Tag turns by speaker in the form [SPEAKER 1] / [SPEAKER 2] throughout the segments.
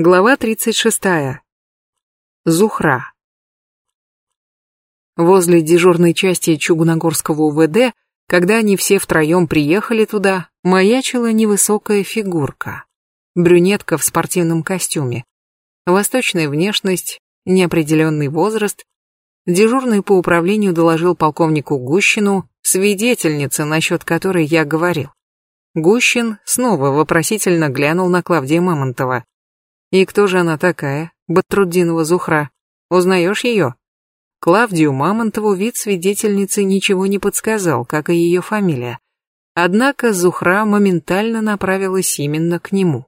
[SPEAKER 1] Глава 36. Зухра. Возле дежурной части Чугуногорского УВД, когда они все втроем приехали туда, маячила невысокая фигурка. Брюнетка в спортивном костюме. Восточная внешность, неопределенный возраст. Дежурный по управлению доложил полковнику Гущину, свидетельница, насчет которой я говорил. Гущин снова вопросительно глянул на Клавдия Мамонтова. И кто же она такая, Батрудинова Зухра? Узнаешь ее? Клавдию Мамонтову вид свидетельницы ничего не подсказал, как и ее фамилия. Однако Зухра моментально направилась именно к нему.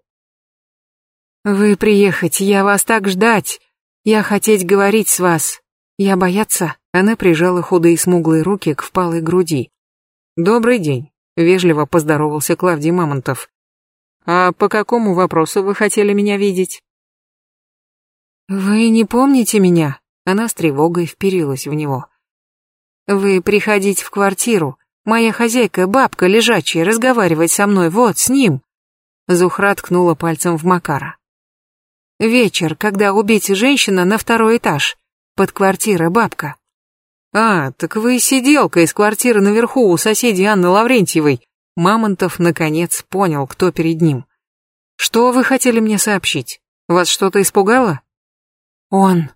[SPEAKER 1] «Вы приехать, я вас так ждать. Я хотеть говорить с вас. Я бояться?» Она прижала худые смуглые руки к впалой груди. «Добрый день», — вежливо поздоровался Клавдий Мамонтов. А по какому вопросу вы хотели меня видеть? Вы не помните меня? Она с тревогой вперилась в него. Вы приходите в квартиру. Моя хозяйка, бабка лежачая, разговаривать со мной вот с ним. Зухра ткнула пальцем в Макара. Вечер, когда убить женщина на второй этаж. Под квартира бабка. А, так вы сиделка из квартиры наверху у соседей Анны Лаврентьевой. Мамонтов, наконец, понял, кто перед ним. «Что вы хотели мне сообщить? Вас что-то испугало?» «Он».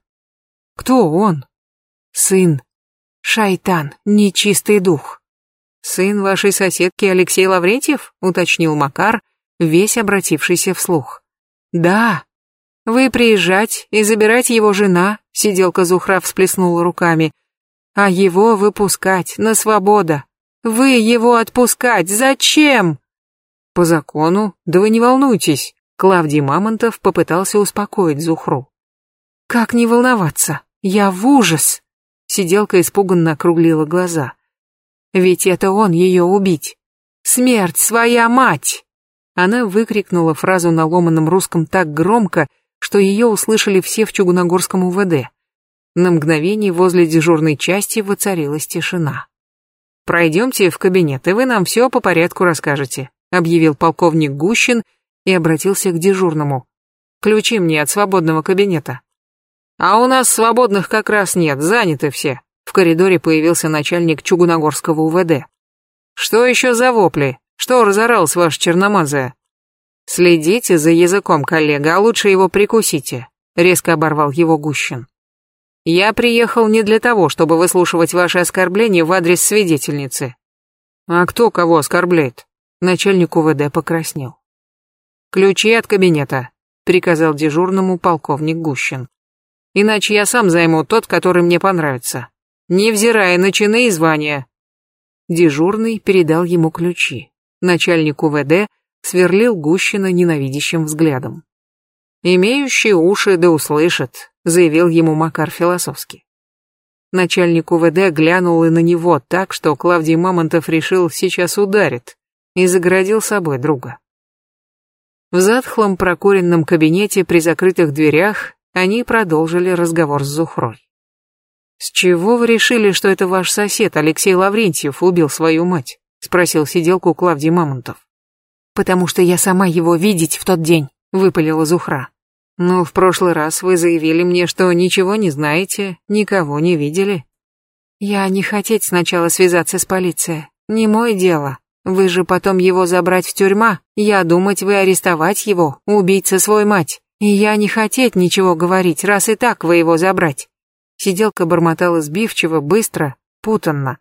[SPEAKER 1] «Кто он?» «Сын. Шайтан, нечистый дух». «Сын вашей соседки Алексей Лаврентьев?» — уточнил Макар, весь обратившийся вслух. «Да. Вы приезжать и забирать его жена», — сиделка Зухра всплеснула руками, «а его выпускать на свобода. Вы его отпускать зачем? По закону, да вы не волнуйтесь. Клавдий Мамонтов попытался успокоить Зухру. Как не волноваться? Я в ужас. Сиделка испуганно округлила глаза. Ведь это он ее убить. Смерть своя мать! Она выкрикнула фразу на ломаном русском так громко, что ее услышали все в Чугуногорском УВД. На мгновение возле дежурной части воцарилась тишина. Пройдемте в кабинет, и вы нам все по порядку расскажете», объявил полковник Гущин и обратился к дежурному. «Ключи мне от свободного кабинета». «А у нас свободных как раз нет, заняты все». В коридоре появился начальник Чугуногорского УВД. «Что еще за вопли? Что разоралась ваша черномазая?» «Следите за языком, коллега, а лучше его прикусите», — резко оборвал его Гущин. Я приехал не для того, чтобы выслушивать ваши оскорбления в адрес свидетельницы. А кто кого оскорбляет? Начальник УВД покраснел. Ключи от кабинета, приказал дежурному полковник Гущин. Иначе я сам займу тот, который мне понравится, невзирая на чины и звания. Дежурный передал ему ключи. Начальник УВД сверлил Гущина ненавидящим взглядом. «Имеющий уши да услышит», — заявил ему Макар философски. Начальник УВД глянул и на него так, что Клавдий Мамонтов решил, сейчас ударит, и загородил собой друга. В затхлом прокуренном кабинете при закрытых дверях они продолжили разговор с Зухрой. «С чего вы решили, что это ваш сосед Алексей Лаврентьев убил свою мать?» — спросил сиделку Клавдий Мамонтов. «Потому что я сама его видеть в тот день», — выпалила Зухра. Но в прошлый раз вы заявили мне, что ничего не знаете, никого не видели. Я не хотеть сначала связаться с полицией. Не мое дело. Вы же потом его забрать в тюрьма. Я думать, вы арестовать его, убийца свой мать. И я не хотеть ничего говорить, раз и так вы его забрать. Сиделка бормотала сбивчиво, быстро, путанно.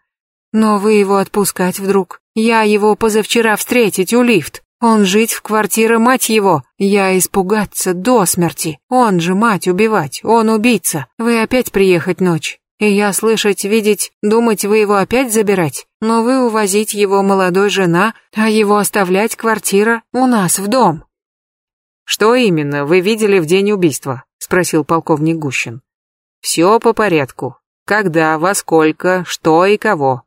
[SPEAKER 1] Но вы его отпускать вдруг. Я его позавчера встретить у лифт. Он жить в квартире мать его. Я испугаться до смерти. Он же мать убивать. Он убийца. Вы опять приехать ночь. И я слышать, видеть, думать, вы его опять забирать. Но вы увозить его молодой жена, а его оставлять квартира у нас в дом. Что именно вы видели в день убийства? Спросил полковник Гущин. Все по порядку. Когда, во сколько, что и кого.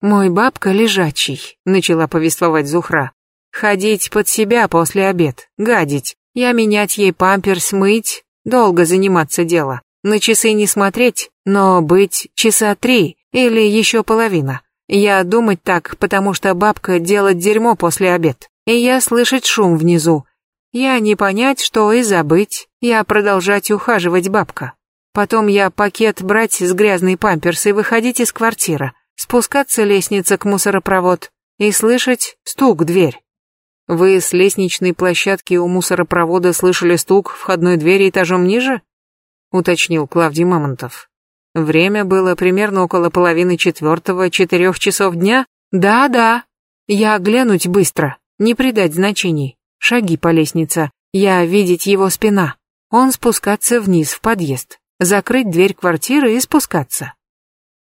[SPEAKER 1] Мой бабка лежачий, начала повествовать Зухра. Ходить под себя после обед, гадить. Я менять ей памперс, мыть, долго заниматься дело. На часы не смотреть, но быть часа три или еще половина. Я думать так, потому что бабка делать дерьмо после обед. И я слышать шум внизу. Я не понять, что и забыть. Я продолжать ухаживать бабка. Потом я пакет брать с грязной памперс и выходить из квартиры, спускаться лестница к мусоропровод и слышать стук дверь. Вы с лестничной площадки у мусоропровода слышали стук входной двери этажом ниже? Уточнил Клавдий Мамонтов. Время было примерно около половины четвертого, четырех часов дня? Да-да. Я глянуть быстро, не придать значений. Шаги по лестнице. Я видеть его спина. Он спускаться вниз в подъезд закрыть дверь квартиры и спускаться.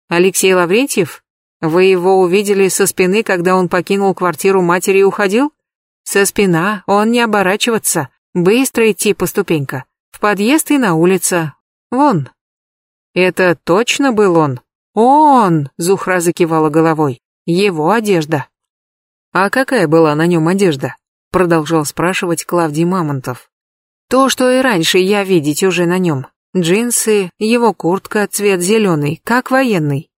[SPEAKER 1] Алексей Лаврентьев? Вы его увидели со спины, когда он покинул квартиру матери и уходил? Со спина, он не оборачиваться, быстро идти по ступенька. В подъезд и на улице. Вон. Это точно был он? Он, Зухра закивала головой. Его одежда. А какая была на нем одежда? Продолжал спрашивать Клавдий Мамонтов. То, что и раньше я видеть уже на нем. Джинсы, его куртка, цвет зеленый, как военный.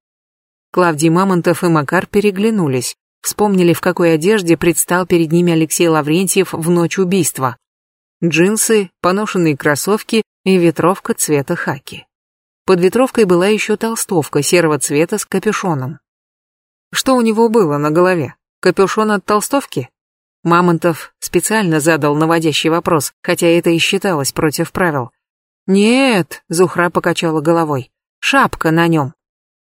[SPEAKER 1] Клавдий Мамонтов и Макар переглянулись, вспомнили, в какой одежде предстал перед ними Алексей Лаврентьев в ночь убийства. Джинсы, поношенные кроссовки и ветровка цвета хаки. Под ветровкой была еще толстовка серого цвета с капюшоном. Что у него было на голове? Капюшон от толстовки? Мамонтов специально задал наводящий вопрос, хотя это и считалось против правил. «Нет», — Зухра покачала головой, — «шапка на нем».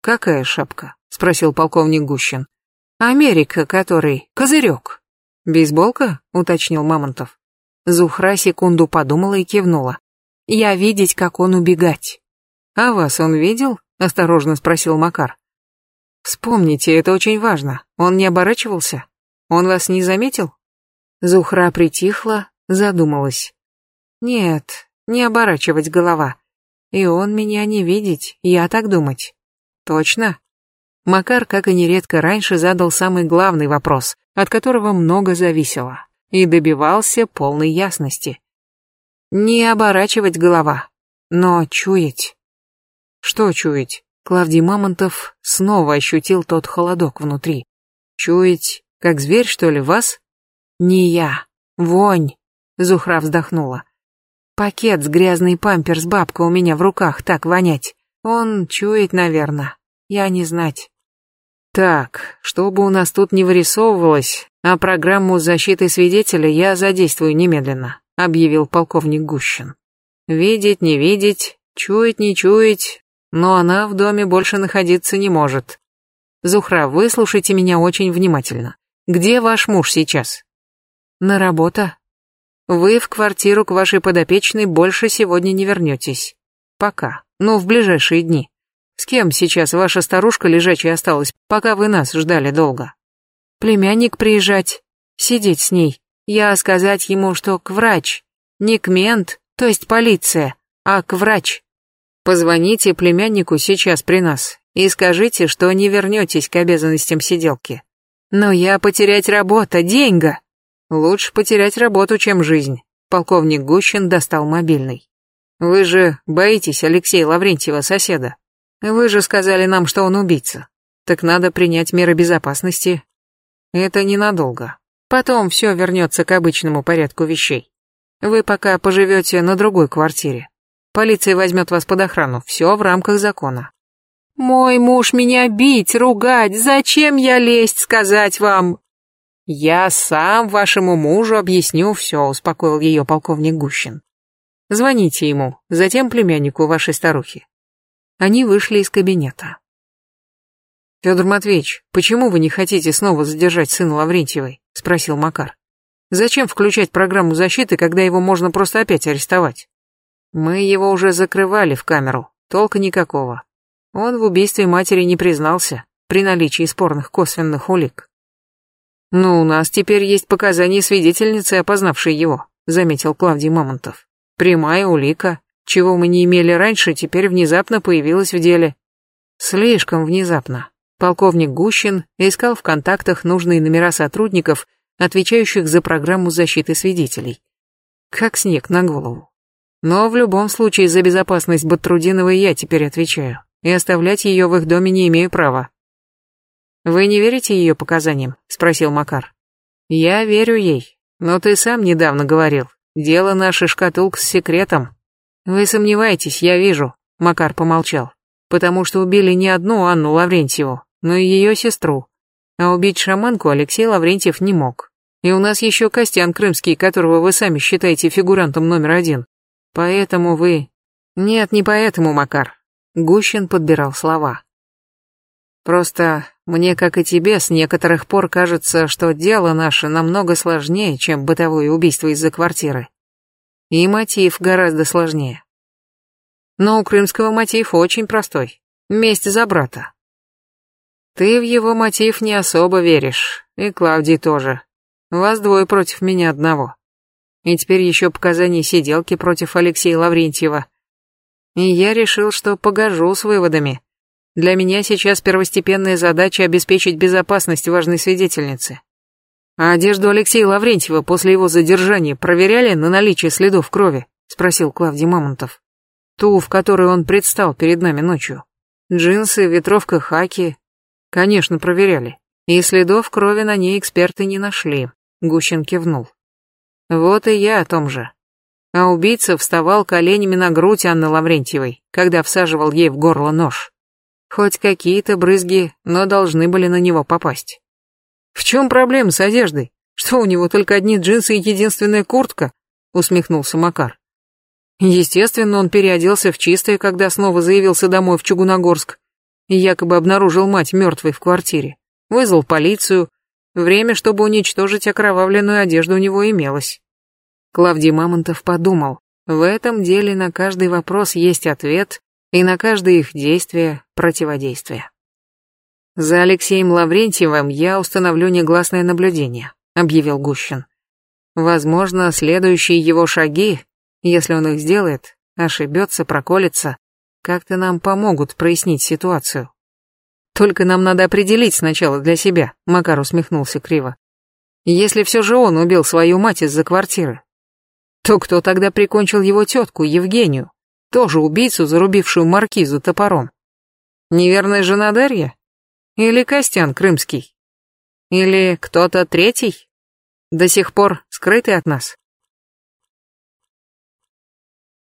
[SPEAKER 1] «Какая шапка?» — спросил полковник Гущин. «Америка, который, козырек». «Бейсболка?» — уточнил Мамонтов. Зухра секунду подумала и кивнула. «Я видеть, как он убегать». «А вас он видел?» — осторожно спросил Макар. «Вспомните, это очень важно. Он не оборачивался? Он вас не заметил?» Зухра притихла, задумалась. «Нет, не оборачивать голова. И он меня не видеть, я так думать. Точно? Макар, как и нередко раньше, задал самый главный вопрос, от которого много зависело, и добивался полной ясности. Не оборачивать голова, но чуять. Что чуять? Клавдий Мамонтов снова ощутил тот холодок внутри. Чуять, как зверь, что ли, вас? Не я. Вонь. Зухра вздохнула. Пакет с грязный памперс бабка у меня в руках так вонять. Он чует, наверное. Я не знать. Так, чтобы у нас тут не вырисовывалось, а программу защиты свидетеля я задействую немедленно, объявил полковник Гущин. Видеть, не видеть, чуять, не чуять, но она в доме больше находиться не может. Зухра, выслушайте меня очень внимательно. Где ваш муж сейчас? На работа, вы в квартиру к вашей подопечной больше сегодня не вернетесь. Пока. Ну, в ближайшие дни. С кем сейчас ваша старушка лежачая осталась, пока вы нас ждали долго? Племянник приезжать, сидеть с ней. Я сказать ему, что к врач. Не к мент, то есть полиция, а к врач. Позвоните племяннику сейчас при нас и скажите, что не вернетесь к обязанностям сиделки. Но я потерять работа, деньга. Лучше потерять работу, чем жизнь. Полковник Гущин достал мобильный. Вы же боитесь Алексея Лаврентьева, соседа. Вы же сказали нам, что он убийца. Так надо принять меры безопасности. Это ненадолго. Потом все вернется к обычному порядку вещей. Вы пока поживете на другой квартире. Полиция возьмет вас под охрану. Все в рамках закона. Мой муж меня бить, ругать. Зачем я лезть сказать вам? «Я сам вашему мужу объясню все», — успокоил ее полковник Гущин. «Звоните ему, затем племяннику вашей старухи». Они вышли из кабинета. «Федор Матвеевич, почему вы не хотите снова задержать сына Лаврентьевой?» — спросил Макар. «Зачем включать программу защиты, когда его можно просто опять арестовать?» «Мы его уже закрывали в камеру, толка никакого. Он в убийстве матери не признался при наличии спорных косвенных улик. «Но у нас теперь есть показания свидетельницы, опознавшей его», заметил Клавдий Мамонтов. «Прямая улика. Чего мы не имели раньше, теперь внезапно появилась в деле». Слишком внезапно. Полковник Гущин искал в контактах нужные номера сотрудников, отвечающих за программу защиты свидетелей. Как снег на голову. Но в любом случае за безопасность Батрудиновой я теперь отвечаю, и оставлять ее в их доме не имею права. «Вы не верите ее показаниям?» — спросил Макар. «Я верю ей, но ты сам недавно говорил, Дело наше шкатулка с секретом. Вы сомневаетесь, я вижу, Макар помолчал. Потому что убили не одну Анну Лаврентьеву, но и ее сестру. А убить шаманку Алексей Лаврентьев не мог. И у нас еще Костян Крымский, которого вы сами считаете фигурантом номер один. Поэтому вы... Нет, не поэтому, Макар. Гущин подбирал слова. Просто мне, как и тебе, с некоторых пор кажется, что дело наше намного сложнее, чем бытовое убийство из-за квартиры. И мотив гораздо сложнее. Но у крымского мотив очень простой. Месть за брата. Ты в его мотив не особо веришь, и Клавдий тоже. Вас двое против меня одного. И теперь еще показания сиделки против Алексея Лаврентьева. И я решил, что погожу с выводами. Для меня сейчас первостепенная задача обеспечить безопасность важной свидетельницы. А одежду Алексея Лаврентьева после его задержания проверяли на наличие следов крови? Спросил Клавдий Мамонтов. Ту, в которой он предстал перед нами ночью. Джинсы, ветровка хаки. Конечно, проверяли. И следов крови на ней эксперты не нашли. Гущин кивнул. Вот и я о том же. А убийца вставал коленями на грудь Анны Лаврентьевой, когда всаживал ей в горло нож. Хоть какие-то брызги, но должны были на него попасть. В чем проблема с одеждой? Что у него только одни джинсы и единственная куртка? Усмехнулся Макар. Естественно, он переоделся в чистое, когда снова заявился домой в Чугуногорск и якобы обнаружил мать мертвой в квартире. Вызвал полицию. Время, чтобы уничтожить окровавленную одежду у него имелось. Клавдий Мамонтов подумал, в этом деле на каждый вопрос есть ответ, и на каждое их действие – противодействие. «За Алексеем Лаврентьевым я установлю негласное наблюдение», – объявил Гущин. «Возможно, следующие его шаги, если он их сделает, ошибется, проколется, как-то нам помогут прояснить ситуацию». «Только нам надо определить сначала для себя», – Макар усмехнулся криво. «Если все же он убил свою мать из-за квартиры, то кто тогда прикончил его тетку, Евгению? Тоже убийцу, зарубившую маркизу топором. Неверная жена Дарья? Или Костян Крымский? Или кто-то третий? До сих пор скрытый от нас?